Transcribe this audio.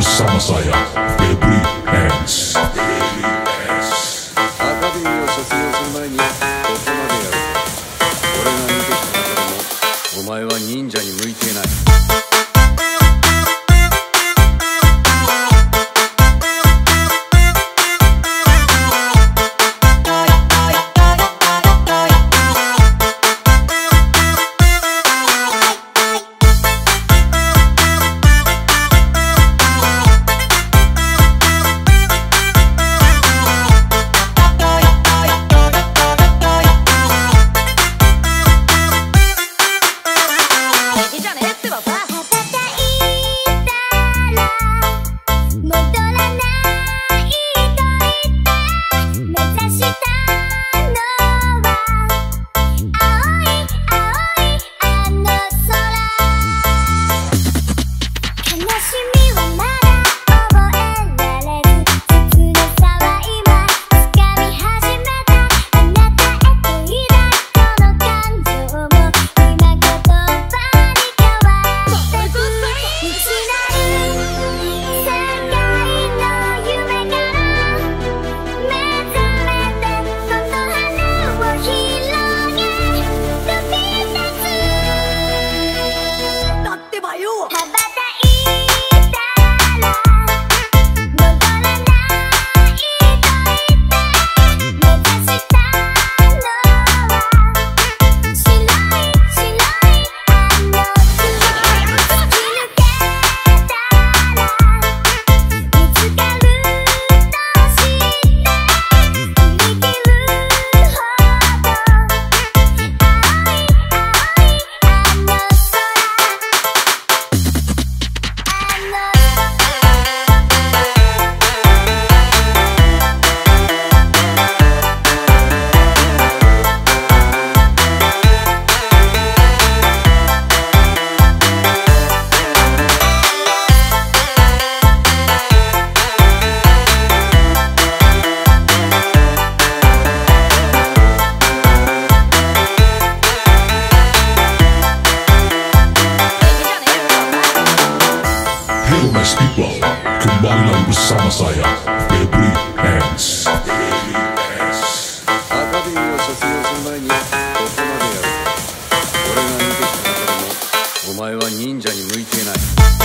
アカデミーを卒業する前にここまでやる。俺が見てきた中でもお前は忍者に向いていない。Showbiz People Kembali lagi bersama saya Febri Hands お前は忍者に向いていない。